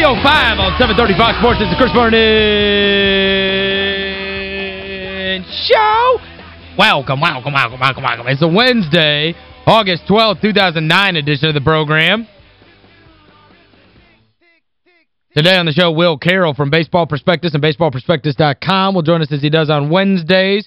305 on 730 Fox Sports. This is Chris Vernon Show. Welcome, welcome, welcome, welcome, welcome. It's a Wednesday, August 12th, 2009 edition of the program. Today on the show, Will Carroll from Baseball Prospectus and BaseballProspectus.com will join us as he does on Wednesdays.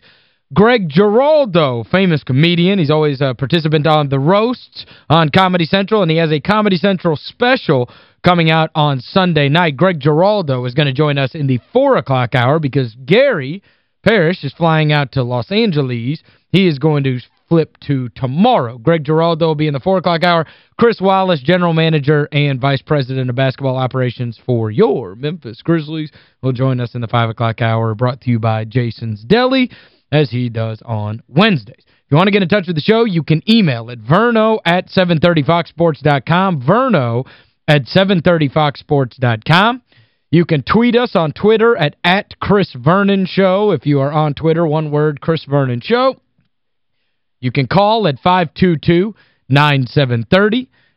Greg Giraldo, famous comedian. He's always a participant on The Roasts on Comedy Central, and he has a Comedy Central special coming out on Sunday night. Greg Giraldo is going to join us in the 4 o'clock hour because Gary Parrish is flying out to Los Angeles. He is going to flip to tomorrow. Greg Giraldo will be in the 4 o'clock hour. Chris Wallace, General Manager and Vice President of Basketball Operations for your Memphis Grizzlies, will join us in the 5 o'clock hour, brought to you by Jason's Deli, as he does on Wednesdays. If you want to get in touch with the show, you can email at verno at 730foxsports.com, verno at 730foxsports.com. You can tweet us on Twitter at, at Chris Vernon Show. If you are on Twitter, one word, Chris Vernon Show. You can call at 522-9730.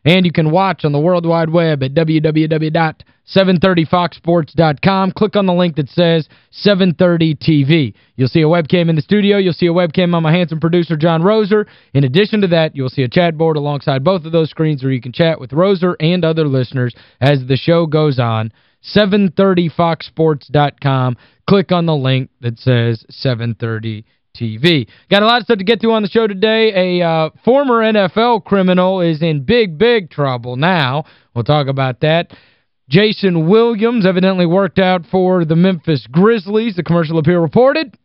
And you can watch on the World Wide Web at www.730foxsports.com. Click on the link that says 730 TV. You'll see a webcam in the studio. You'll see a webcam on my handsome producer, John Roser. In addition to that, you'll see a chat board alongside both of those screens where you can chat with Roser and other listeners as the show goes on. 730foxsports.com. Click on the link that says 730 TV. Got a lot of stuff to get to on the show today. A uh, former NFL criminal is in big, big trouble now. We'll talk about that. Jason Williams evidently worked out for the Memphis Grizzlies, the commercial appeal reported.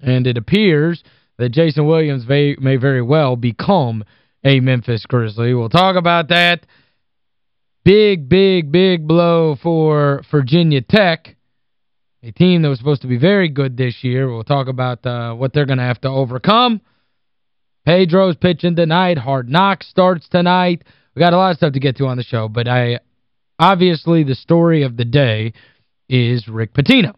And it appears that Jason Williams may, may very well become a Memphis Grizzly. We'll talk about that. Big, big, big blow for Virginia Tech a team that was supposed to be very good this year. We'll talk about uh, what they're going to have to overcome. Pedro's pitching tonight. Hard Knock starts tonight. We got a lot of stuff to get to on the show, but I obviously the story of the day is Rick Pitino.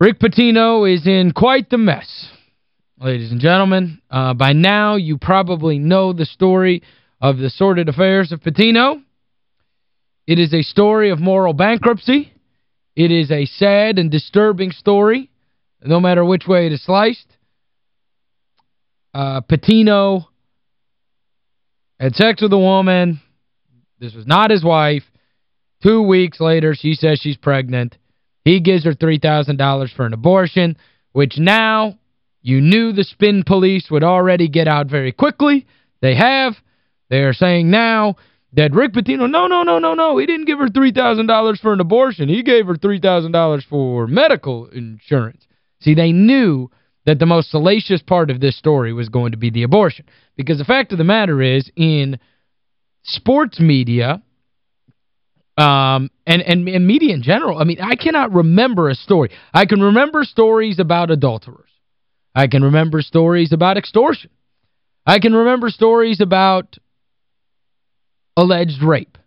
Rick Pitino is in quite the mess. Ladies and gentlemen, uh, by now you probably know the story of the sordid affairs of Pitino. It is a story of moral bankruptcy. It is a sad and disturbing story, no matter which way it is sliced. Uh, Pitino had sex with a woman. This was not his wife. Two weeks later, she says she's pregnant. He gives her $3,000 for an abortion, which now you knew the spin police would already get out very quickly. They have. They are saying now that Rick Pitino, no, no, no, no, no, he didn't give her $3,000 for an abortion. He gave her $3,000 for medical insurance. See, they knew that the most salacious part of this story was going to be the abortion. Because the fact of the matter is, in sports media um, and, and, and media in general, I mean, I cannot remember a story. I can remember stories about adulterers. I can remember stories about extortion. I can remember stories about alleged rape.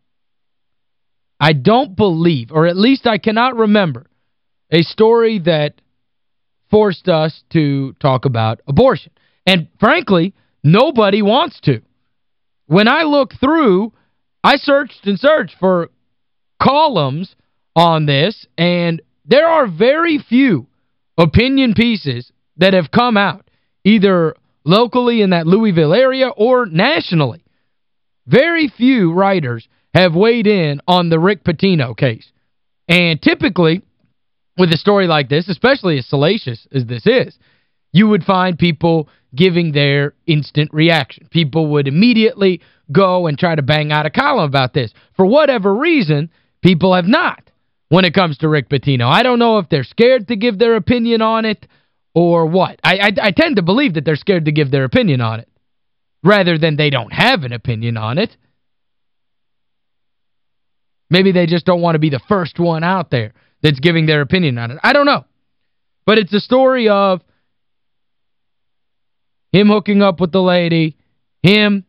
I don't believe, or at least I cannot remember, a story that forced us to talk about abortion. And frankly, nobody wants to. When I look through, I searched and searched for columns on this, and there are very few opinion pieces that have come out, either locally in that Louisville area or nationally. Very few writers have weighed in on the Rick Pitino case. And typically, with a story like this, especially as salacious as this is, you would find people giving their instant reaction. People would immediately go and try to bang out a column about this. For whatever reason, people have not when it comes to Rick Pitino. I don't know if they're scared to give their opinion on it or what. I, I, I tend to believe that they're scared to give their opinion on it rather than they don't have an opinion on it. Maybe they just don't want to be the first one out there that's giving their opinion on it. I don't know. But it's a story of him hooking up with the lady, him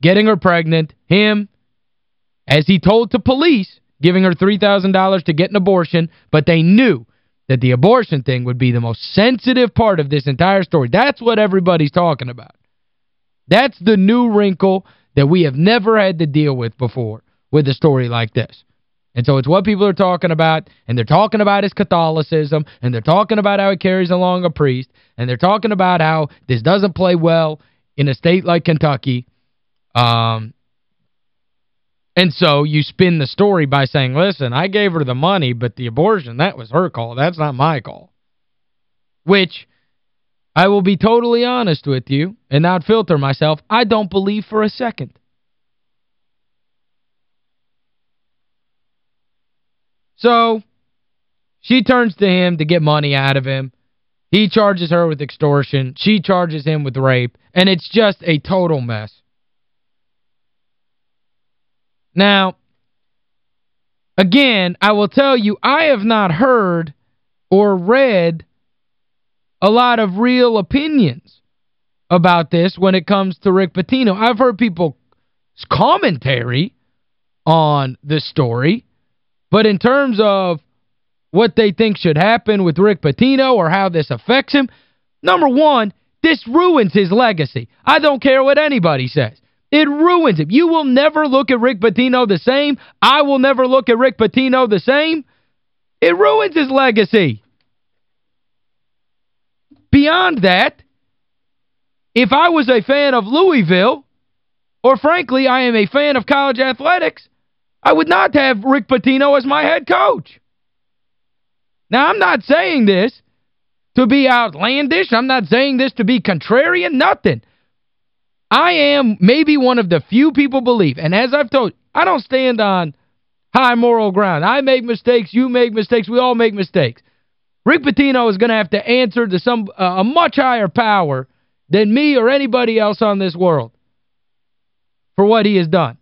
getting her pregnant, him, as he told to police, giving her $3,000 to get an abortion, but they knew that the abortion thing would be the most sensitive part of this entire story. That's what everybody's talking about. That's the new wrinkle that we have never had to deal with before with a story like this. And so it's what people are talking about, and they're talking about his Catholicism, and they're talking about how he carries along a priest, and they're talking about how this doesn't play well in a state like Kentucky. Um, and so you spin the story by saying, listen, I gave her the money, but the abortion, that was her call. That's not my call. Which, I will be totally honest with you and not filter myself, I don't believe for a second. So, she turns to him to get money out of him. He charges her with extortion. She charges him with rape. And it's just a total mess. Now, again, I will tell you, I have not heard or read a lot of real opinions about this when it comes to Rick Pitino. I've heard people commentary on this story, but in terms of what they think should happen with Rick Pitino or how this affects him, number one, this ruins his legacy. I don't care what anybody says. It ruins him. You will never look at Rick Pitino the same. I will never look at Rick Pitino the same. It ruins his legacy. Beyond that, if I was a fan of Louisville, or frankly, I am a fan of college athletics, I would not have Rick Pitino as my head coach. Now, I'm not saying this to be outlandish. I'm not saying this to be contrarian, nothing. I am maybe one of the few people believe, and as I've told I don't stand on high moral ground. I make mistakes, you make mistakes, we all make mistakes. Rick Pitino is going to have to answer to some uh, a much higher power than me or anybody else on this world for what he has done.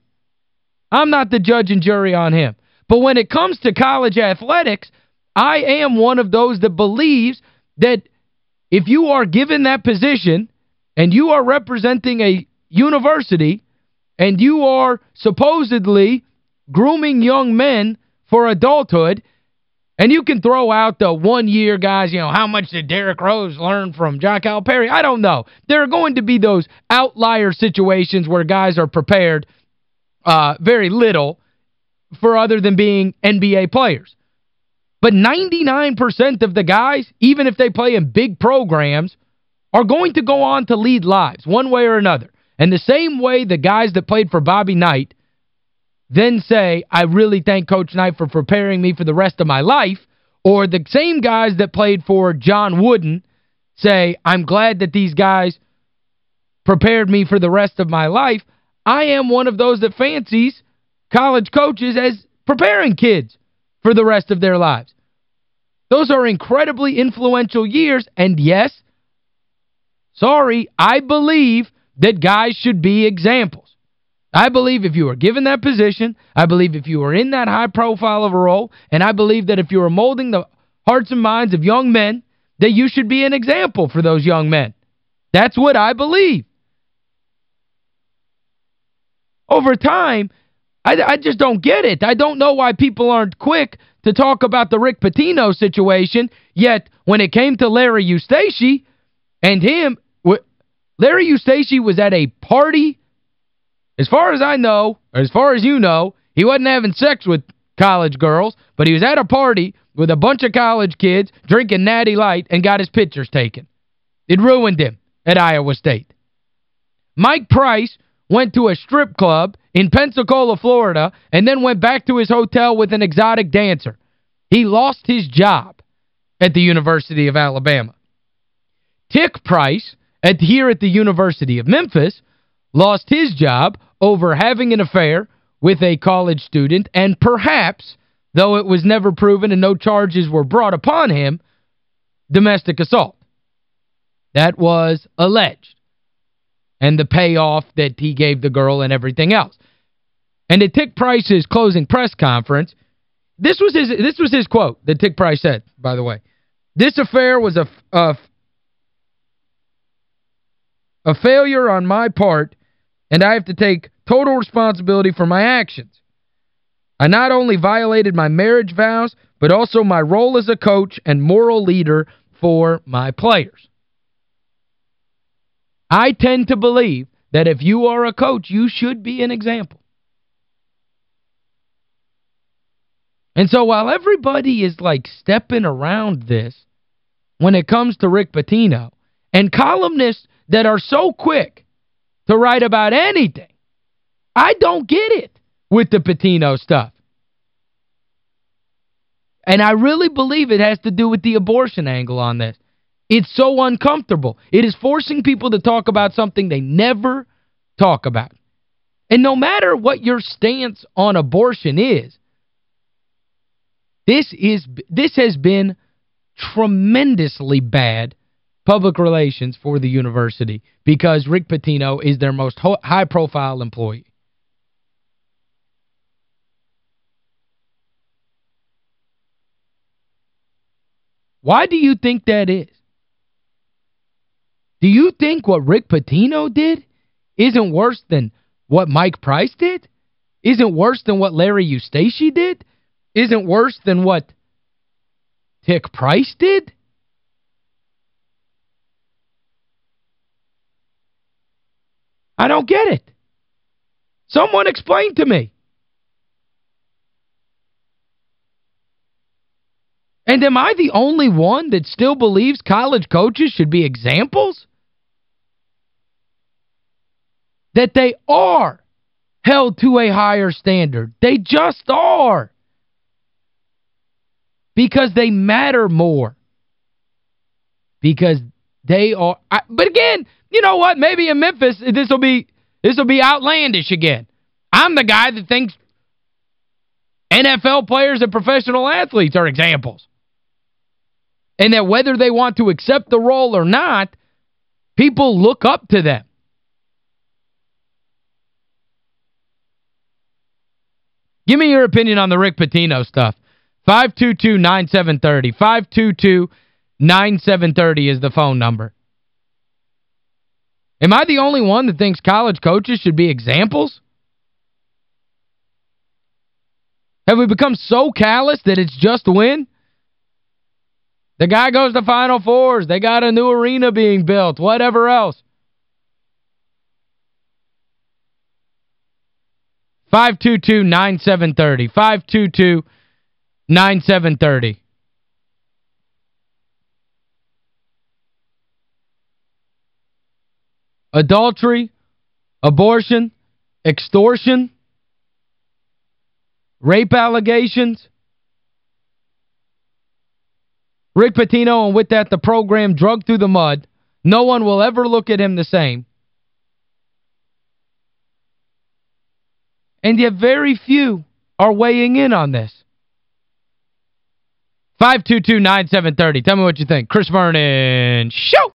I'm not the judge and jury on him. But when it comes to college athletics, I am one of those that believes that if you are given that position and you are representing a university and you are supposedly grooming young men for adulthood, and you can throw out the one-year guys, you know, how much did Derrick Rose learn from John Calipari? I don't know. There are going to be those outlier situations where guys are prepared uh, very little for other than being NBA players. But 99% of the guys, even if they play in big programs, are going to go on to lead lives one way or another. And the same way the guys that played for Bobby Knight then say, I really thank Coach Knight for preparing me for the rest of my life, or the same guys that played for John Wooden say, I'm glad that these guys prepared me for the rest of my life, I am one of those that fancies college coaches as preparing kids for the rest of their lives. Those are incredibly influential years, and yes, sorry, I believe that guys should be examples. I believe if you are given that position, I believe if you are in that high profile of a role, and I believe that if you are molding the hearts and minds of young men, that you should be an example for those young men. That's what I believe. Over time, I, I just don't get it. I don't know why people aren't quick to talk about the Rick Pitino situation, yet when it came to Larry Eustachy and him, Larry Eustachy was at a party, as far as I know, or as far as you know, he wasn't having sex with college girls, but he was at a party with a bunch of college kids drinking Natty Light and got his pictures taken. It ruined him at Iowa State. Mike Price went to a strip club in Pensacola, Florida, and then went back to his hotel with an exotic dancer. He lost his job at the University of Alabama. Tic Price, at, here at the University of Memphis, lost his job over having an affair with a college student and perhaps, though it was never proven and no charges were brought upon him, domestic assault. That was alleged and the payoff that he gave the girl and everything else. And at Tic Price's closing press conference, this was his this was his quote that Tic Price said, by the way. This affair was a, a, a failure on my part, and I have to take total responsibility for my actions. I not only violated my marriage vows, but also my role as a coach and moral leader for my players. I tend to believe that if you are a coach, you should be an example. And so while everybody is like stepping around this when it comes to Rick Pitino, and columnists that are so quick to write about anything, I don't get it with the Pitino stuff. And I really believe it has to do with the abortion angle on this. It's so uncomfortable. It is forcing people to talk about something they never talk about. And no matter what your stance on abortion is, this is this has been tremendously bad public relations for the university because Rick Pitino is their most high-profile employee. Why do you think that is? Do you think what Rick Pitino did isn't worse than what Mike Price did? Isn't worse than what Larry Eustachy did? Isn't worse than what Tic Price did? I don't get it. Someone explain to me. And am I the only one that still believes college coaches should be examples? That they are held to a higher standard. They just are. Because they matter more. Because they are I, but again, you know what? Maybe in Memphis this will be this will be outlandish again. I'm the guy that thinks NFL players and professional athletes are examples. And that whether they want to accept the role or not, people look up to them. Give me your opinion on the Rick Pitino stuff. 522-9730. 522-9730 is the phone number. Am I the only one that thinks college coaches should be examples? Have we become so callous that it's just win? The guy goes to Final Fours. They got a new arena being built. Whatever else. 522-9730. 522-9730. Adultery, abortion, extortion, rape allegations. Rick Pitino, and with that, the program drug through the mud. No one will ever look at him the same. And yet very few are weighing in on this. 522-9730. Tell me what you think. Chris Vernon, show!